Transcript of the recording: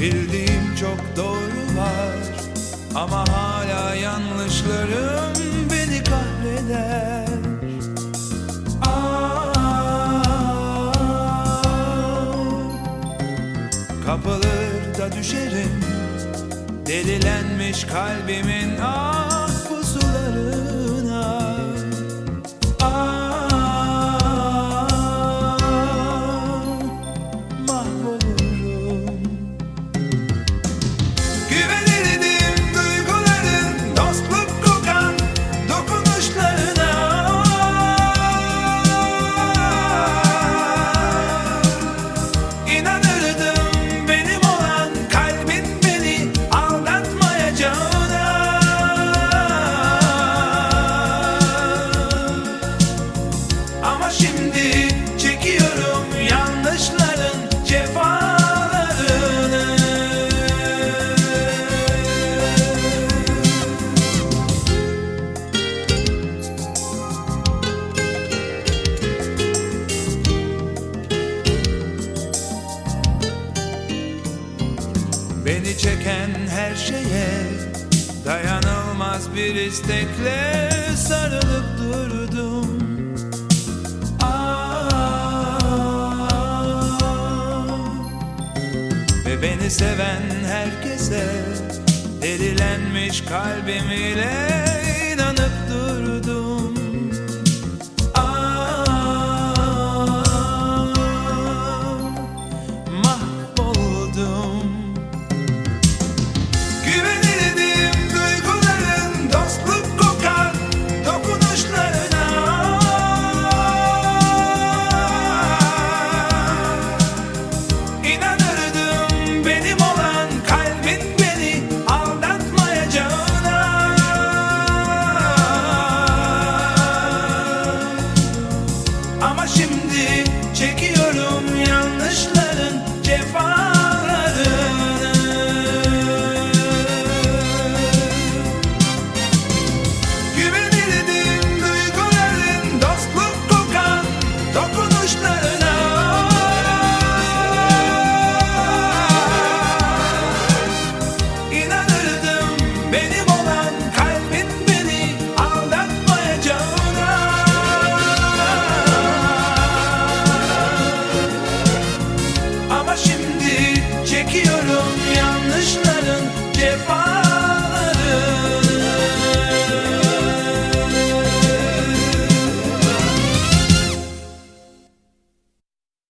Bildiğim çok doğru var Ama hala yanlışlarım beni kahreder. Ah. Kapılır da düşerim Delilenmiş kalbimin ağır çeken her şeye dayanılmaz bir istekle sarılıp durdum. Ah, ve beni seven herkese delilenmiş kalbim ile